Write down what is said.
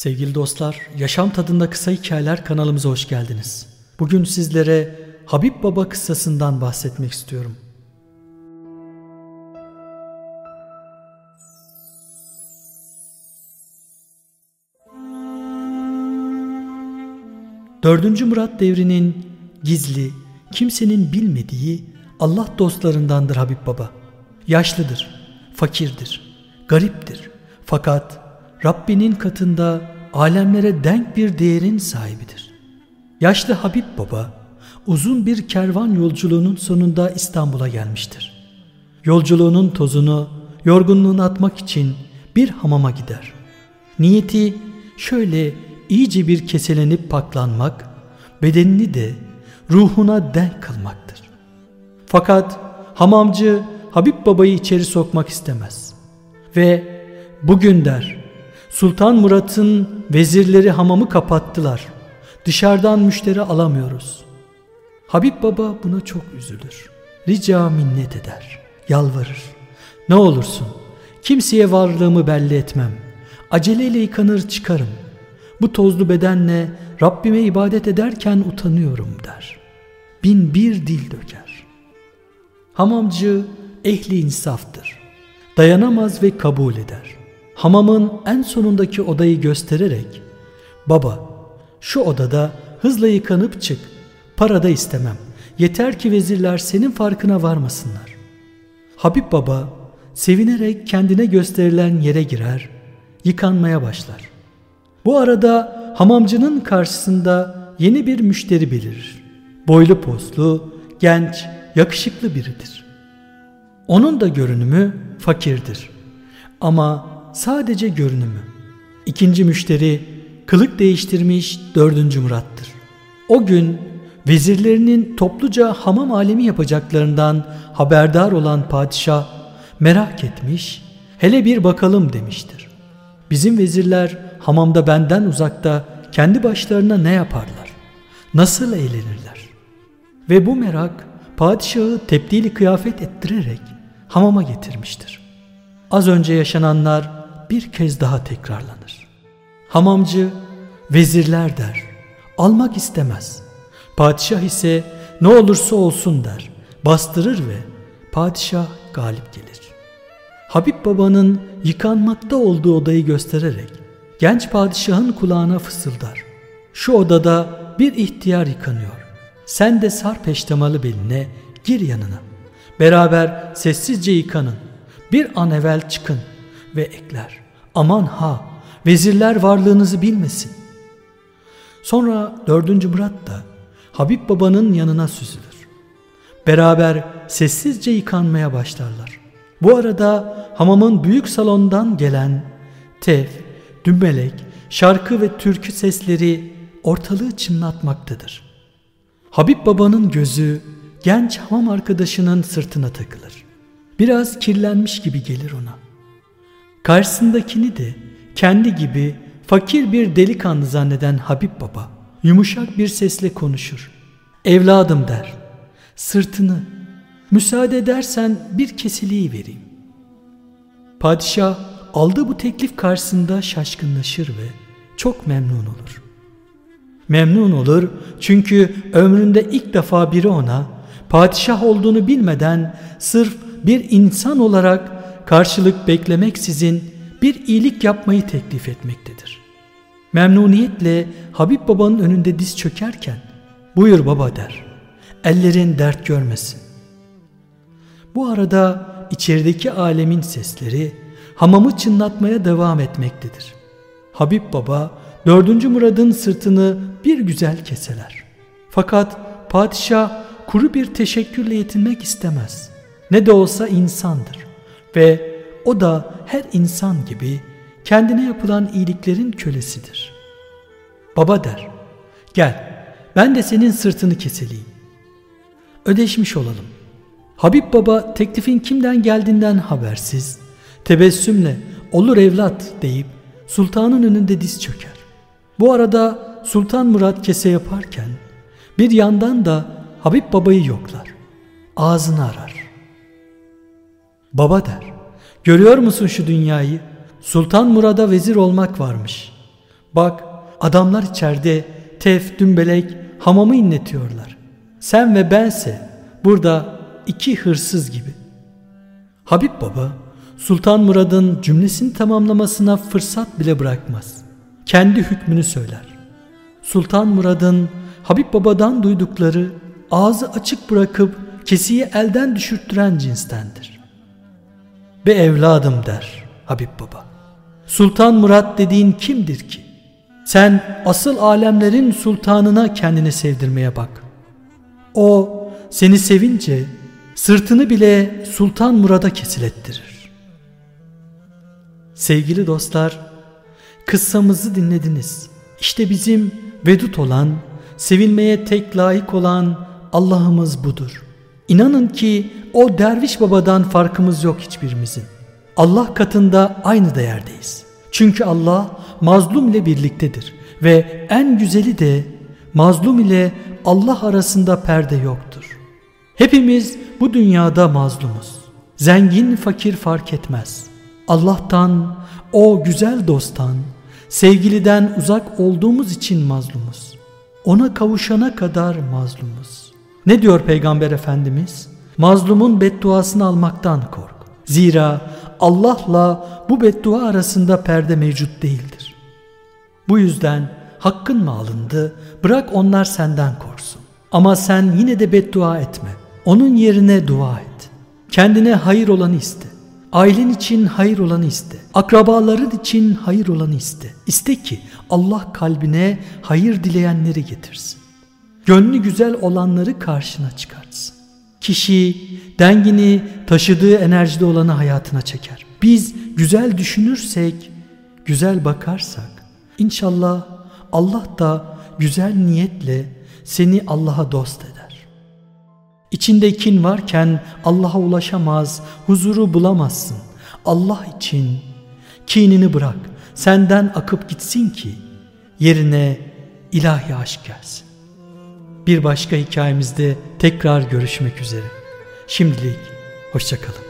Sevgili dostlar, Yaşam Tadında Kısa Hikayeler kanalımıza hoş geldiniz. Bugün sizlere Habib Baba kıssasından bahsetmek istiyorum. Dördüncü Murat devrinin gizli, kimsenin bilmediği Allah dostlarındandır Habib Baba. Yaşlıdır, fakirdir, gariptir. Fakat Rabbinin katında alemlere denk bir değerin sahibidir. Yaşlı Habib Baba uzun bir kervan yolculuğunun sonunda İstanbul'a gelmiştir. Yolculuğunun tozunu, yorgunluğunu atmak için bir hamama gider. Niyeti şöyle iyice bir keselenip paklanmak, bedenini de ruhuna denk kılmaktır. Fakat hamamcı Habib Baba'yı içeri sokmak istemez. Ve bugün der, Sultan Murat'ın vezirleri hamamı kapattılar. Dışarıdan müşteri alamıyoruz. Habib Baba buna çok üzülür. Rica minnet eder. Yalvarır. Ne olursun kimseye varlığımı belli etmem. Aceleyle yıkanır çıkarım. Bu tozlu bedenle Rabbime ibadet ederken utanıyorum der. Bin bir dil döker. Hamamcı ehli insaftır. Dayanamaz ve kabul eder hamamın en sonundaki odayı göstererek ''Baba şu odada hızla yıkanıp çık, para da istemem. Yeter ki vezirler senin farkına varmasınlar.'' Habib Baba sevinerek kendine gösterilen yere girer, yıkanmaya başlar. Bu arada hamamcının karşısında yeni bir müşteri belirir. Boylu poslu, genç, yakışıklı biridir. Onun da görünümü fakirdir. Ama sadece görünümü. İkinci müşteri kılık değiştirmiş dördüncü Murat'tır. O gün vezirlerinin topluca hamam alemi yapacaklarından haberdar olan padişah merak etmiş, hele bir bakalım demiştir. Bizim vezirler hamamda benden uzakta kendi başlarına ne yaparlar? Nasıl eğlenirler? Ve bu merak padişahı tebdili kıyafet ettirerek hamama getirmiştir. Az önce yaşananlar bir kez daha tekrarlanır. Hamamcı vezirler der, almak istemez. Padişah ise ne olursa olsun der, bastırır ve padişah galip gelir. Habib babanın yıkanmakta olduğu odayı göstererek genç padişahın kulağına fısıldar. Şu odada bir ihtiyar yıkanıyor. Sen de sar peştemalı beline gir yanına. Beraber sessizce yıkanın. Bir an evvel çıkın ve ekler. Aman ha vezirler varlığınızı bilmesin. Sonra dördüncü Murat da Habib babanın yanına süzülür. Beraber sessizce yıkanmaya başlarlar. Bu arada hamamın büyük salondan gelen tef, dümelek, şarkı ve türkü sesleri ortalığı çınlatmaktadır. Habib babanın gözü genç hamam arkadaşının sırtına takılır. Biraz kirlenmiş gibi gelir ona. Karşısındakini de kendi gibi fakir bir delikanlı zanneden Habib Baba yumuşak bir sesle konuşur. Evladım der. Sırtını müsaade edersen bir kesiliği vereyim. Padişah aldığı bu teklif karşısında şaşkınlaşır ve çok memnun olur. Memnun olur çünkü ömründe ilk defa biri ona padişah olduğunu bilmeden sırf bir insan olarak karşılık beklemeksizin bir iyilik yapmayı teklif etmektedir. Memnuniyetle Habib babanın önünde diz çökerken buyur baba der. Ellerin dert görmesin. Bu arada içerideki alemin sesleri hamamı çınlatmaya devam etmektedir. Habib baba dördüncü Murad'ın sırtını bir güzel keseler. Fakat padişah kuru bir teşekkürle yetinmek istemez. Ne de olsa insandır ve o da her insan gibi kendine yapılan iyiliklerin kölesidir. Baba der, gel ben de senin sırtını keseleyim. Ödeşmiş olalım. Habib baba teklifin kimden geldiğinden habersiz, tebessümle olur evlat deyip sultanın önünde diz çöker. Bu arada Sultan Murat kese yaparken bir yandan da Habib babayı yoklar. Ağzını arar. Baba der. Görüyor musun şu dünyayı? Sultan Murad'a vezir olmak varmış. Bak adamlar içeride tef, dümbelek, hamamı inletiyorlar. Sen ve bense burada iki hırsız gibi. Habib Baba Sultan Murad'ın cümlesini tamamlamasına fırsat bile bırakmaz. Kendi hükmünü söyler. Sultan Murad'ın Habib Baba'dan duydukları ağzı açık bırakıp kesiyi elden düşürttüren cinstendir. Be evladım der Habib Baba. Sultan Murat dediğin kimdir ki? Sen asıl alemlerin sultanına kendini sevdirmeye bak. O seni sevince sırtını bile Sultan Murad'a kesilettirir. Sevgili dostlar, kıssamızı dinlediniz. İşte bizim vedut olan, sevilmeye tek layık olan Allah'ımız budur. İnanın ki o derviş babadan farkımız yok hiçbirimizin. Allah katında aynı değerdeyiz. Çünkü Allah mazlum ile birliktedir ve en güzeli de mazlum ile Allah arasında perde yoktur. Hepimiz bu dünyada mazlumuz. Zengin fakir fark etmez. Allah'tan, o güzel dosttan, sevgiliden uzak olduğumuz için mazlumuz. Ona kavuşana kadar mazlumuz. Ne diyor Peygamber Efendimiz? Mazlumun bedduasını almaktan kork. Zira Allah'la bu beddua arasında perde mevcut değildir. Bu yüzden hakkın mı alındı? Bırak onlar senden korsun. Ama sen yine de beddua etme. Onun yerine dua et. Kendine hayır olanı iste. Ailen için hayır olanı iste. Akrabaların için hayır olanı iste. İste ki Allah kalbine hayır dileyenleri getirsin. Gönlü güzel olanları karşına çıkartsın. Kişi dengini taşıdığı enerjide olanı hayatına çeker. Biz güzel düşünürsek, güzel bakarsak inşallah Allah da güzel niyetle seni Allah'a dost eder. İçinde kin varken Allah'a ulaşamaz, huzuru bulamazsın. Allah için kinini bırak, senden akıp gitsin ki yerine ilahi aşk gelsin. Bir başka hikayemizde tekrar görüşmek üzere. Şimdilik hoşçakalın.